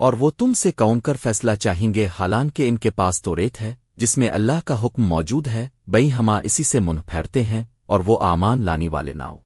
اور وہ تم سے کون کر فیصلہ چاہیں گے حالانکہ ان کے پاس تو ریت ہے، جس میں اللہ کا حکم موجود ہے، بئی ہما اسی سے منہ پھیرتے ہیں، اور وہ آمان لانے والے نہ ہو۔